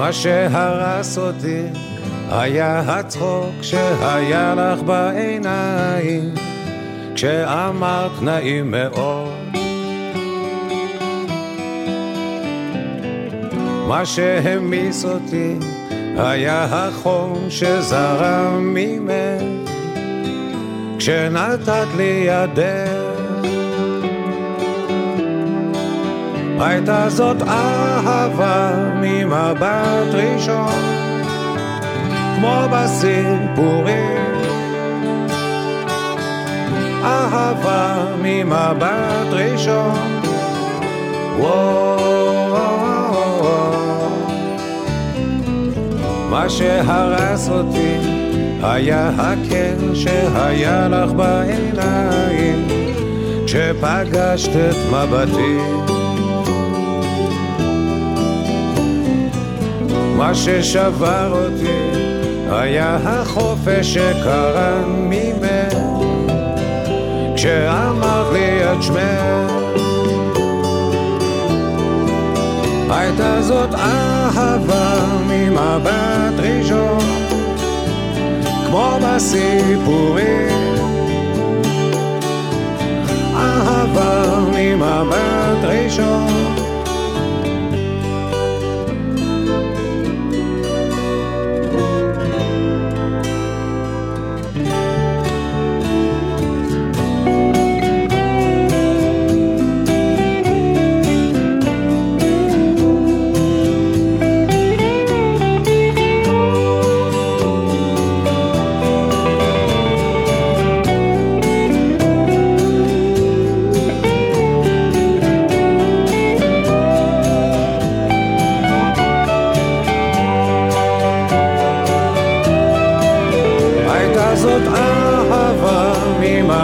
מה שהרס אותי היה הצחוק שהיה לך בעיניים כשאמרת נעים מאוד. מה שהמיס אותי היה החום שזרם ממך כשנתת לי ידך הייתה זאת אהבה ממבט ראשון, כמו בסיפורים. אהבה ממבט ראשון, מה שהרס אותי היה הקר שהיה לך בעיניים כשפגשת את מבטי ששבר אותי היה החופש שקרן ממך. כשאמרת לי את שמך הייתה זאת אהבה ממבט ראשון כמו בסיפורים. אהבה ממבט ראשון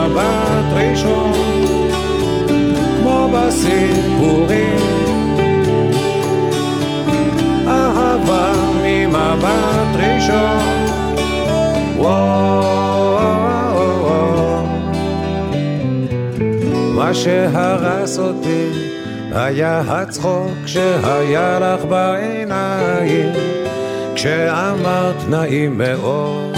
ממבט ראשון, כמו בסיפורים. אהבה ממבט ראשון, מה שהרס אותי היה הצחוק שהיה לך בעיניים כשאמרת נעים מאוד